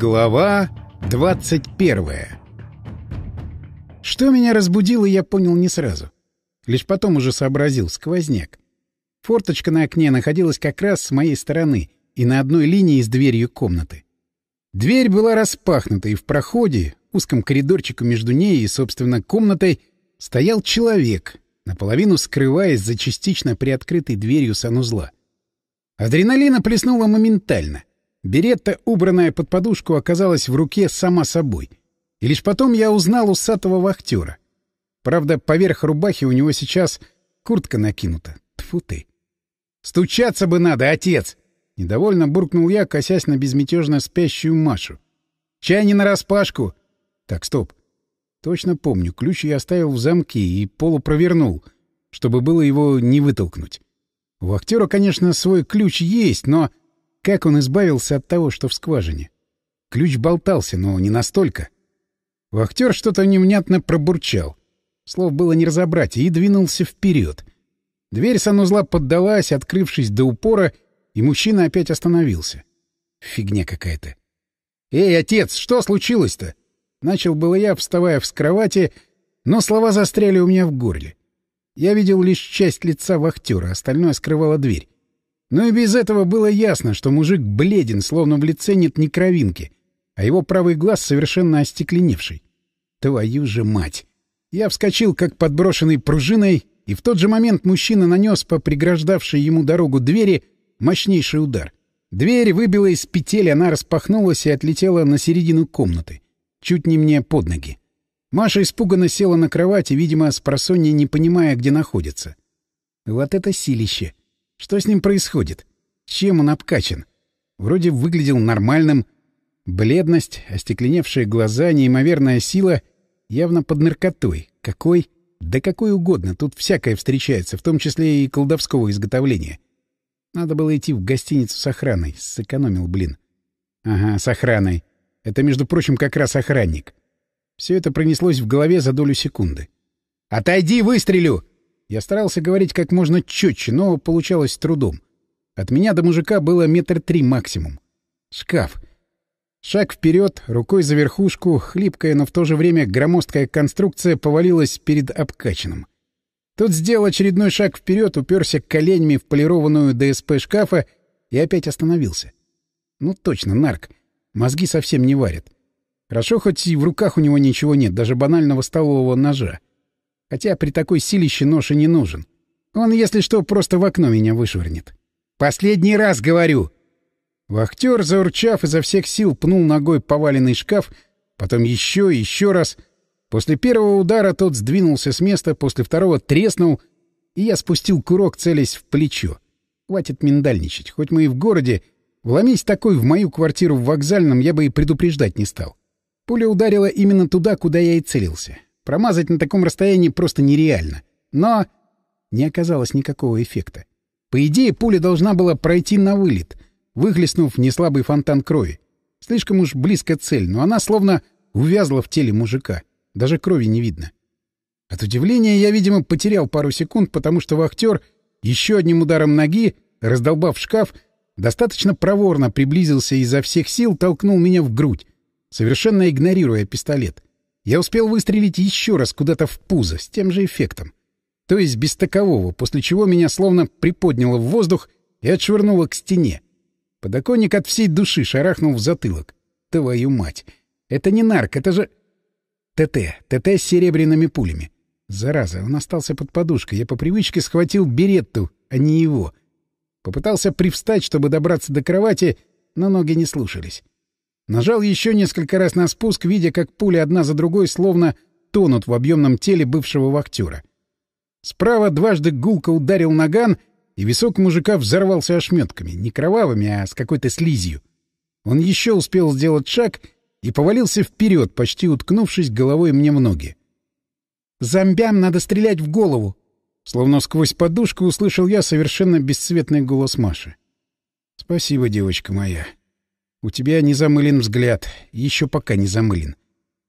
Глава 21 Что меня разбудило, я понял не сразу. Лишь потом уже сообразил — сквозняк. Форточка на окне находилась как раз с моей стороны и на одной линии с дверью комнаты. Дверь была распахнута, и в проходе, узком коридорчике между ней и, собственно, комнатой, стоял человек, наполовину скрываясь за частично приоткрытой дверью санузла. Адреналина плеснула моментально. Беретта, убранная под подушку, оказалась в руке сама собой. И лишь потом я узнал усатого вахтера. Правда, поверх рубахи у него сейчас куртка накинута. Тфу ты. «Стучаться бы надо, отец!» Недовольно буркнул я, косясь на безмятежно спящую Машу. «Чай не нараспашку!» «Так, стоп. Точно помню, ключ я оставил в замке и полупровернул, чтобы было его не вытолкнуть. У актера, конечно, свой ключ есть, но как он избавился от того, что в скважине? Ключ болтался, но не настолько. Вахтер что-то невнятно пробурчал. Слов было не разобрать, и двинулся вперед. Дверь санузла поддалась, открывшись до упора, и мужчина опять остановился. Фигня какая-то. «Эй, отец, что случилось-то?» Начал было я, вставая с кровати, но слова застряли у меня в горле. Я видел лишь часть лица вахтера, остальное скрывала дверь. Но и без этого было ясно, что мужик бледен, словно в лице нет ни кровинки, а его правый глаз совершенно остекленевший. Твою же мать! Я вскочил, как подброшенный пружиной, и в тот же момент мужчина нанес по преграждавшей ему дорогу двери мощнейший удар. Дверь выбила из петель, она распахнулась и отлетела на середину комнаты. Чуть не мне под ноги. Маша испуганно села на кровати, видимо, с просонья не понимая, где находится. Вот это силище! Что с ним происходит? Чем он обкачан? Вроде выглядел нормальным. Бледность, остекленевшие глаза, неимоверная сила явно под наркотой. Какой? Да какой угодно. Тут всякое встречается, в том числе и колдовского изготовления. Надо было идти в гостиницу с охраной. Сэкономил, блин. Ага, с охраной. Это, между прочим, как раз охранник. Все это пронеслось в голове за долю секунды. «Отойди, выстрелю!» Я старался говорить как можно четче, но получалось с трудом. От меня до мужика было метр три максимум. Шкаф. Шаг вперед, рукой за верхушку, хлипкая, но в то же время громоздкая конструкция повалилась перед обкачанным. Тот сделал очередной шаг вперед, уперся коленями в полированную ДСП шкафа и опять остановился. Ну точно, нарк. Мозги совсем не варят. Хорошо, хоть и в руках у него ничего нет, даже банального столового ножа. Хотя при такой силище нож и не нужен. Он, если что, просто в окно меня вышвырнет. «Последний раз говорю!» Вахтер, заурчав, изо всех сил пнул ногой поваленный шкаф, потом еще и еще раз. После первого удара тот сдвинулся с места, после второго треснул, и я спустил курок, целясь в плечо. Хватит миндальничать. Хоть мы и в городе, вломись такой в мою квартиру в вокзальном, я бы и предупреждать не стал. Пуля ударила именно туда, куда я и целился. Промазать на таком расстоянии просто нереально. Но не оказалось никакого эффекта. По идее, пуля должна была пройти на вылет, выхлестнув неслабый фонтан крови. Слишком уж близко цель, но она словно увязла в теле мужика. Даже крови не видно. От удивления я, видимо, потерял пару секунд, потому что вахтер еще одним ударом ноги, раздолбав шкаф, достаточно проворно приблизился и изо всех сил толкнул меня в грудь, совершенно игнорируя пистолет. Я успел выстрелить еще раз куда-то в пузо с тем же эффектом. То есть без такового, после чего меня словно приподняло в воздух и отшвырнуло к стене. Подоконник от всей души шарахнул в затылок. Твою мать! Это не нарк, это же... ТТ. ТТ с серебряными пулями. Зараза, он остался под подушкой. Я по привычке схватил беретту, а не его. Попытался привстать, чтобы добраться до кровати, но ноги не слушались. Нажал еще несколько раз на спуск, видя, как пули одна за другой словно тонут в объемном теле бывшего вахтера. Справа дважды гулко ударил наган, и висок мужика взорвался ошметками, не кровавыми, а с какой-то слизью. Он еще успел сделать шаг и повалился вперед, почти уткнувшись головой мне в ноги. «Зомбям надо стрелять в голову!» Словно сквозь подушку услышал я совершенно бесцветный голос Маши. «Спасибо, девочка моя. У тебя не замылен взгляд. Еще пока не замылен.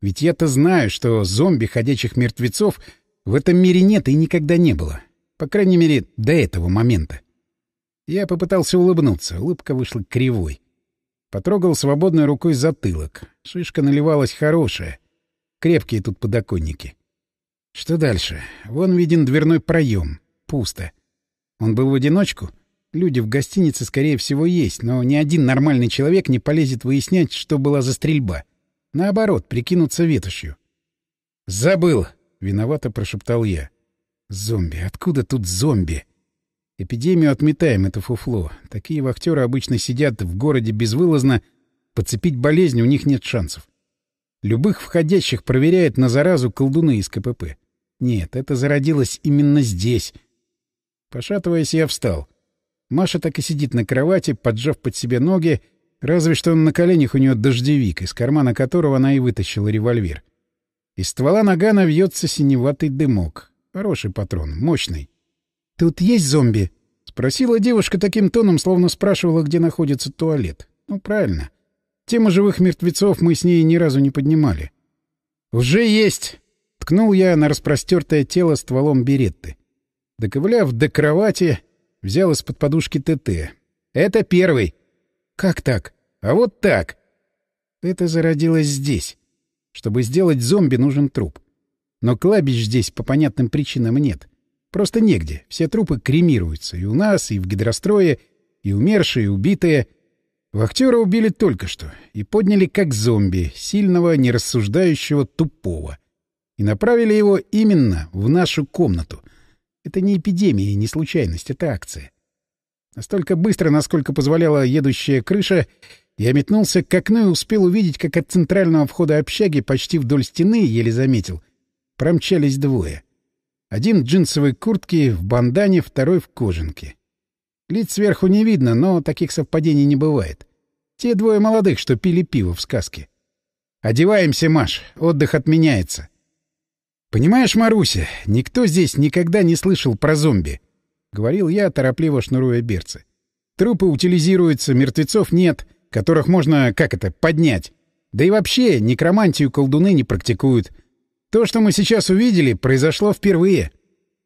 Ведь я-то знаю, что зомби, ходячих мертвецов, в этом мире нет и никогда не было. По крайней мере, до этого момента. Я попытался улыбнуться. Улыбка вышла кривой. Потрогал свободной рукой затылок. Шишка наливалась хорошая. Крепкие тут подоконники. Что дальше? Вон виден дверной проем. Пусто. Он был в одиночку? Люди в гостинице, скорее всего, есть, но ни один нормальный человек не полезет выяснять, что была за стрельба. Наоборот, прикинуться ветошью. «Забыл!» — виновато прошептал я. «Зомби! Откуда тут зомби?» Эпидемию отметаем, это фуфло. Такие вахтеры обычно сидят в городе безвылазно. Подцепить болезнь у них нет шансов. Любых входящих проверяют на заразу колдуны из КПП. Нет, это зародилось именно здесь. Пошатываясь, я встал. Маша так и сидит на кровати, поджав под себе ноги, разве что на коленях у нее дождевик, из кармана которого она и вытащила револьвер. Из ствола нагана вьется синеватый дымок. Хороший патрон, мощный. «Тут есть зомби?» — спросила девушка таким тоном, словно спрашивала, где находится туалет. Ну, правильно. Тему живых мертвецов мы с ней ни разу не поднимали. «Уже есть!» — ткнул я на распростертое тело стволом беретты. Доковыляв до кровати, Взял из-под подушки ТТ. «Это первый». «Как так?» «А вот так». Это зародилось здесь. Чтобы сделать зомби, нужен труп. Но клабищ здесь по понятным причинам нет. Просто негде. Все трупы кремируются. И у нас, и в гидрострое, и умершие, и убитые. Вахтера убили только что. И подняли как зомби, сильного, нерассуждающего, тупого. И направили его именно в нашу комнату — это не эпидемия не случайность, это акция. Настолько быстро, насколько позволяла едущая крыша, я метнулся к окну и успел увидеть, как от центрального входа общаги почти вдоль стены, еле заметил, промчались двое. Один в джинсовой куртке, в бандане, второй в кожанке. Лиц сверху не видно, но таких совпадений не бывает. Те двое молодых, что пили пиво в сказке. «Одеваемся, Маш, отдых отменяется». «Понимаешь, Маруся, никто здесь никогда не слышал про зомби», — говорил я, торопливо шнуруя берцы. «Трупы утилизируются, мертвецов нет, которых можно, как это, поднять. Да и вообще, некромантию колдуны не практикуют. То, что мы сейчас увидели, произошло впервые».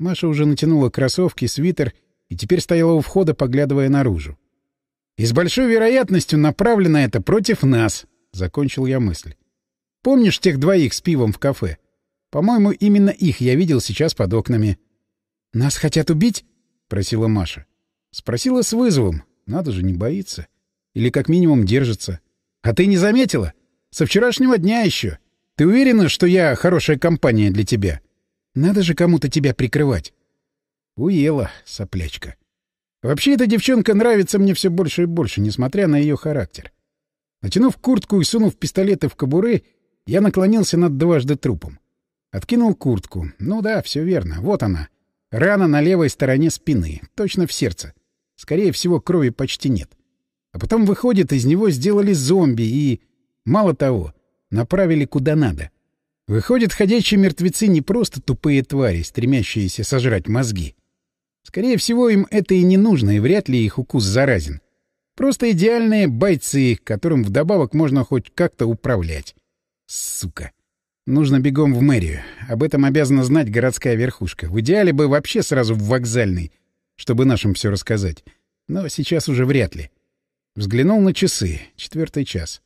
Маша уже натянула кроссовки, свитер и теперь стояла у входа, поглядывая наружу. «И с большой вероятностью направлено это против нас», — закончил я мысль. «Помнишь тех двоих с пивом в кафе? По-моему, именно их я видел сейчас под окнами. «Нас хотят убить?» — просила Маша. Спросила с вызовом. Надо же, не боится. Или как минимум держится. «А ты не заметила? Со вчерашнего дня еще. Ты уверена, что я хорошая компания для тебя? Надо же кому-то тебя прикрывать». Уела, соплячка. Вообще эта девчонка нравится мне все больше и больше, несмотря на ее характер. Натянув куртку и сунув пистолеты в кобуры, я наклонился над дважды трупом. Откинул куртку. Ну да, все верно. Вот она. Рана на левой стороне спины. Точно в сердце. Скорее всего, крови почти нет. А потом, выходит, из него сделали зомби и... Мало того, направили куда надо. Выходит, ходячие мертвецы не просто тупые твари, стремящиеся сожрать мозги. Скорее всего, им это и не нужно, и вряд ли их укус заразен. Просто идеальные бойцы, которым вдобавок можно хоть как-то управлять. Сука. Нужно бегом в мэрию. Об этом обязана знать городская верхушка. В идеале бы вообще сразу в вокзальный, чтобы нашим все рассказать. Но сейчас уже вряд ли. Взглянул на часы. Четвертый час.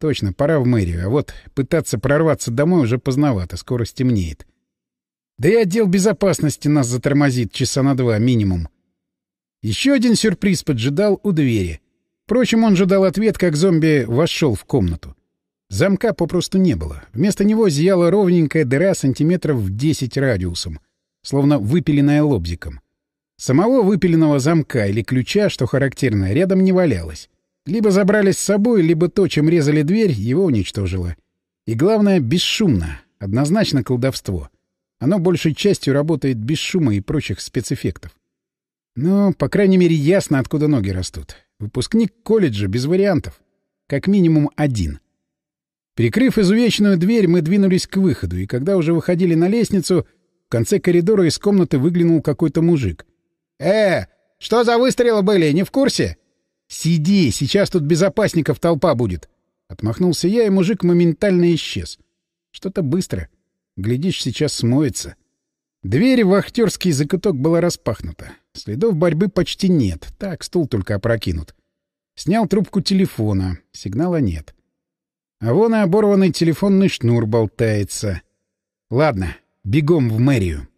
Точно, пора в мэрию. А вот пытаться прорваться домой уже поздновато. Скоро стемнеет. Да и отдел безопасности нас затормозит часа на два минимум. Еще один сюрприз поджидал у двери. Впрочем, он же дал ответ, как зомби вошел в комнату. Замка попросту не было. Вместо него зияла ровненькая дыра сантиметров в 10 радиусом, словно выпиленная лобзиком. Самого выпиленного замка или ключа, что характерно, рядом не валялось. Либо забрали с собой, либо то, чем резали дверь, его уничтожило. И главное, бесшумно. Однозначно колдовство. Оно большей частью работает без шума и прочих спецэффектов. Но, по крайней мере, ясно, откуда ноги растут. Выпускник колледжа без вариантов. Как минимум один — Перекрыв изувеченную дверь, мы двинулись к выходу, и когда уже выходили на лестницу, в конце коридора из комнаты выглянул какой-то мужик. «Э, что за выстрелы были, не в курсе?» «Сиди, сейчас тут безопасников толпа будет!» Отмахнулся я, и мужик моментально исчез. Что-то быстро. Глядишь, сейчас смоется. Дверь в вахтерский закуток была распахнута. Следов борьбы почти нет. Так, стул только опрокинут. Снял трубку телефона. Сигнала нет. А вон и оборванный телефонный шнур болтается. Ладно, бегом в мэрию.